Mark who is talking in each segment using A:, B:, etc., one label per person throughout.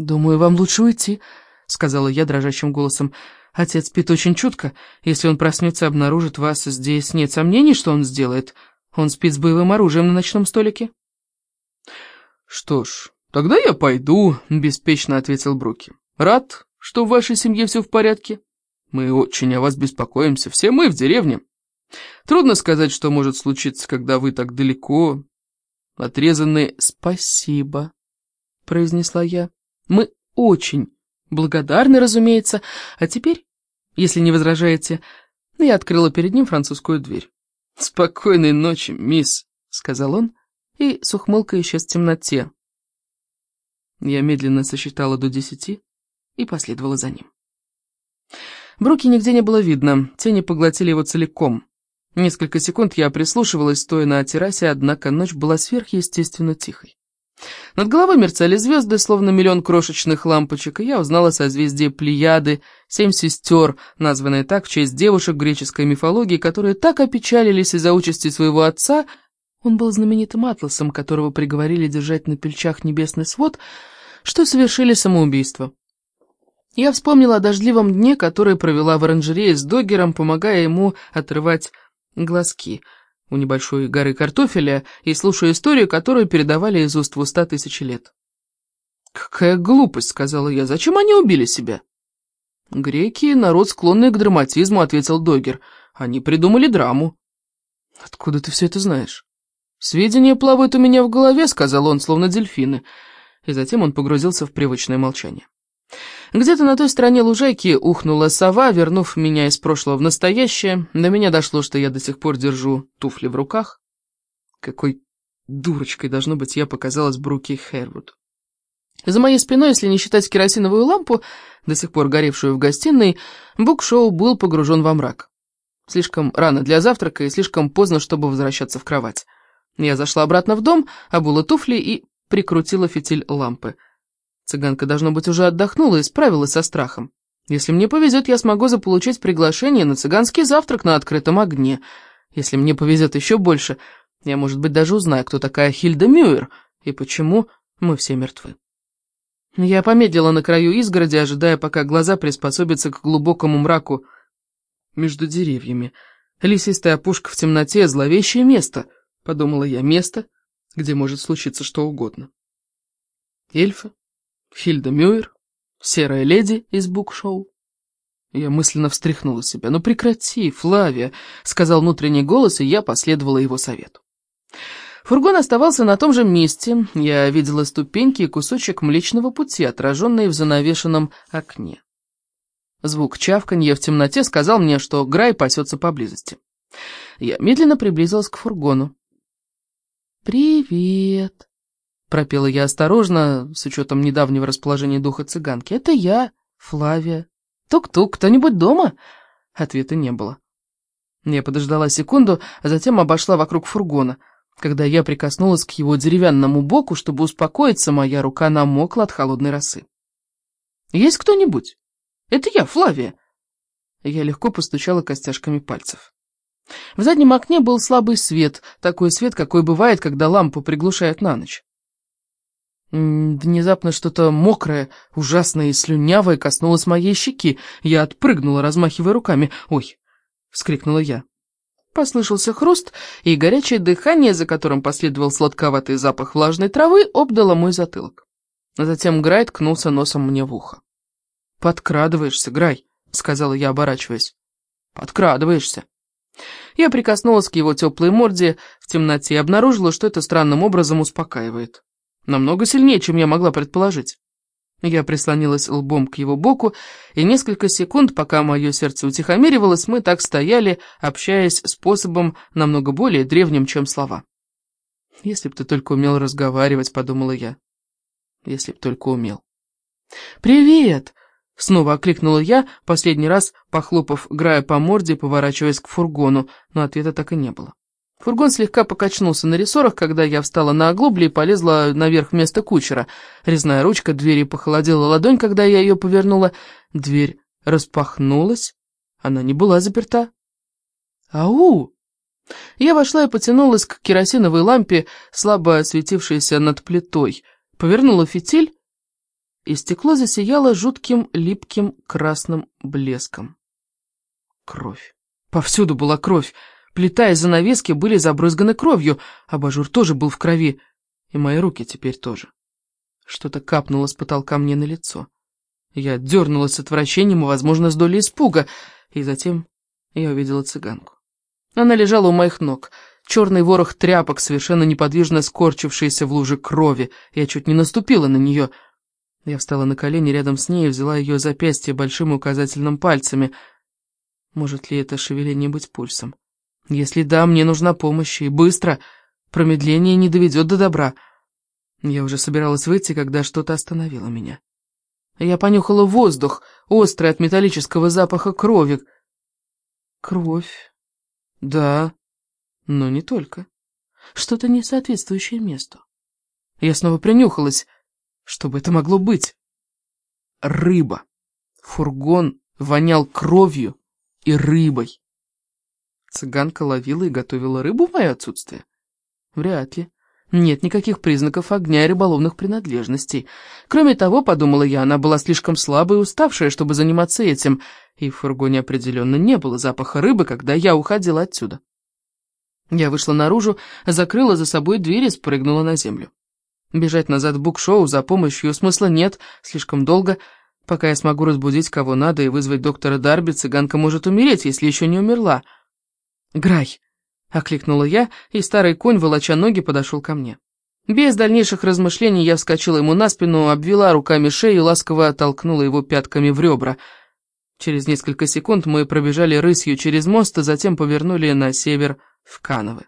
A: «Думаю, вам лучше уйти», — сказала я дрожащим голосом. «Отец спит очень чутко. Если он проснется обнаружит вас здесь, нет сомнений, что он сделает. Он спит с боевым оружием на ночном столике».
B: «Что ж, тогда я пойду», — беспечно ответил Бруки. «Рад, что в вашей семье все в порядке. Мы очень о вас беспокоимся, все мы в деревне. Трудно сказать, что может случиться, когда вы так далеко, отрезаны.
A: «Спасибо», — произнесла я. «Мы очень благодарны, разумеется. А теперь, если не возражаете, я открыла перед ним французскую дверь.
B: «Спокойной ночи, мисс», —
A: сказал он, и с ухмылкой исчез в темноте. Я медленно сосчитала до десяти и последовала за ним. Бруки нигде не было видно, тени поглотили его целиком. Несколько секунд я прислушивалась, стоя на террасе, однако ночь была сверхъестественно тихой. Над головой мерцали звезды, словно миллион крошечных лампочек, и я узнала созвездие Плеяды, семь сестер, названные так в честь девушек греческой мифологии, которые так опечалились из-за участи своего отца. Он был знаменитым атласом, которого приговорили держать на пельчах небесный свод, что совершили самоубийство. Я вспомнила о дождливом дне, который провела в оранжерее с Доггером, помогая ему отрывать глазки у небольшой горы картофеля и слушаю историю, которую передавали из уст в уста тысячи лет. «Какая глупость», — сказала я, — «зачем они убили себя?» «Греки — народ, склонный к драматизму», — ответил Догер. «Они придумали драму». «Откуда ты все это знаешь?» «Сведения плавают у меня в голове», — сказал он, словно дельфины. И затем он погрузился в привычное молчание. Где-то на той стороне лужайки ухнула сова, вернув меня из прошлого в настоящее. До меня дошло, что я до сих пор держу туфли в руках. Какой дурочкой, должно быть, я показалась Бруки Хервуд. За моей спиной, если не считать керосиновую лампу, до сих пор горевшую в гостиной, букшоу был погружен во мрак. Слишком рано для завтрака и слишком поздно, чтобы возвращаться в кровать. Я зашла обратно в дом, обула туфли и прикрутила фитиль лампы — Цыганка, должно быть, уже отдохнула и справилась со страхом. Если мне повезет, я смогу заполучить приглашение на цыганский завтрак на открытом огне. Если мне повезет еще больше, я, может быть, даже узнаю, кто такая Хильда Мюэр и почему мы все мертвы. Я помедлила на краю изгороди, ожидая, пока глаза приспособятся к глубокому мраку между деревьями. Лесистая опушка в темноте — зловещее место, — подумала я, — место, где может случиться что угодно. Эльфы, Хильда Мюэр, серая леди из букшоу. Я мысленно встряхнула себя. «Ну прекрати, Флавия», — сказал внутренний голос, и я последовала его совету. Фургон оставался на том же месте. Я видела ступеньки и кусочек Млечного Пути, отраженные в занавешенном окне. Звук чавканья в темноте сказал мне, что Грай пасется поблизости. Я медленно приблизилась к фургону. «Привет», Пропела я осторожно, с учетом недавнего расположения духа цыганки. «Это я, Флавия. Тук-тук, кто-нибудь дома?» Ответа не было. Я подождала секунду, а затем обошла вокруг фургона. Когда я прикоснулась к его деревянному боку, чтобы успокоиться, моя рука намокла от холодной росы. «Есть кто-нибудь? Это я, Флавия!» Я легко постучала костяшками пальцев. В заднем окне был слабый свет, такой свет, какой бывает, когда лампу приглушают на ночь. Внезапно что-то мокрое, ужасное и слюнявое коснулось моей щеки. Я отпрыгнула, размахивая руками. «Ой!» — вскрикнула я. Послышался хруст, и горячее дыхание, за которым последовал сладковатый запах влажной травы, обдало мой затылок. Затем Грай ткнулся носом мне в ухо. «Подкрадываешься, Грай», — сказала я, оборачиваясь. «Подкрадываешься». Я прикоснулась к его теплой морде в темноте и обнаружила, что это странным образом успокаивает. Намного сильнее, чем я могла предположить. Я прислонилась лбом к его боку, и несколько секунд, пока мое сердце утихомиривалось, мы так стояли, общаясь способом намного более древним, чем слова. «Если б ты только умел разговаривать», — подумала я. «Если б только умел». «Привет!» — снова окликнула я, последний раз похлопав Грая по морде, поворачиваясь к фургону, но ответа так и не было. Фургон слегка покачнулся на рессорах, когда я встала на оглобли и полезла наверх вместо кучера. Резная ручка двери похолодела ладонь, когда я ее повернула. Дверь распахнулась. Она не была заперта. «Ау!» Я вошла и потянулась к керосиновой лампе, слабо осветившейся над плитой. Повернула фитиль и стекло засияло жутким липким красным блеском. Кровь. Повсюду была кровь. Плита и занавески были забрызганы кровью, абажур тоже был в крови, и мои руки теперь тоже. Что-то капнуло с потолка мне на лицо. Я дернулась с отвращением и, возможно, с долей испуга, и затем я увидела цыганку. Она лежала у моих ног, черный ворох тряпок, совершенно неподвижно скорчившийся в луже крови. Я чуть не наступила на нее. Я встала на колени рядом с ней и взяла ее запястье большим указательным пальцами. Может ли это шевеление быть пульсом? Если да, мне нужна помощь, и быстро. Промедление не доведет до добра. Я уже собиралась выйти, когда что-то остановило меня. Я понюхала воздух, острый от металлического запаха крови. Кровь. Да, но не только. Что-то несоответствующее месту. Я снова принюхалась. Что бы это могло быть? Рыба. Фургон вонял кровью и рыбой. Цыганка ловила и готовила рыбу в мое отсутствие? Вряд ли. Нет никаких признаков огня и рыболовных принадлежностей. Кроме того, подумала я, она была слишком слабая и уставшая, чтобы заниматься этим, и в фургоне определенно не было запаха рыбы, когда я уходила отсюда. Я вышла наружу, закрыла за собой дверь и спрыгнула на землю. Бежать назад в букшоу за помощью смысла нет, слишком долго. Пока я смогу разбудить кого надо и вызвать доктора Дарби, цыганка может умереть, если еще не умерла. «Грай!» — окликнула я, и старый конь, волоча ноги, подошел ко мне. Без дальнейших размышлений я вскочила ему на спину, обвела руками шею и ласково оттолкнула его пятками в ребра. Через несколько секунд мы пробежали рысью через мост, а затем повернули на север в Кановы.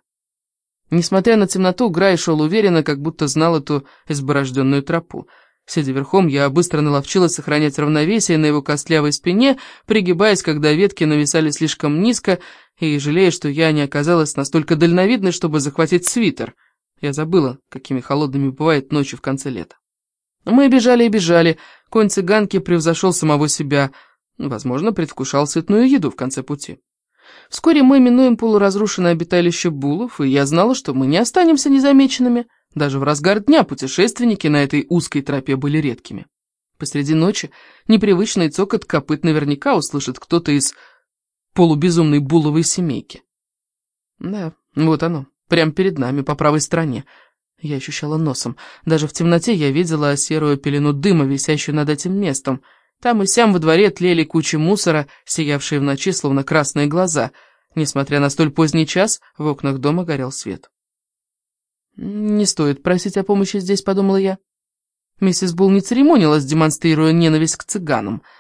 A: Несмотря на темноту, Грай шел уверенно, как будто знал эту изборожденную тропу. Сидя верхом, я быстро наловчилась сохранять равновесие на его костлявой спине, пригибаясь, когда ветки нависали слишком низко, и жалея, что я не оказалась настолько дальновидной, чтобы захватить свитер. Я забыла, какими холодными бывают ночи в конце лета. Мы бежали и бежали, конь цыганки превзошел самого себя, возможно, предвкушал сытную еду в конце пути. Вскоре мы минуем полуразрушенное обиталище булов, и я знала, что мы не останемся незамеченными. Даже в разгар дня путешественники на этой узкой тропе были редкими. Посреди ночи непривычный цокот копыт наверняка услышит кто-то из полубезумной буловой семейки. Да, вот оно, прямо перед нами, по правой стороне. Я ощущала носом. Даже в темноте я видела серую пелену дыма, висящую над этим местом. Там и сям во дворе тлели кучи мусора, сиявшие в ночи, словно красные глаза. Несмотря на столь поздний час, в окнах дома горел свет. «Не стоит просить о помощи здесь», — подумала я. Миссис Булл не церемонилась, демонстрируя ненависть к цыганам —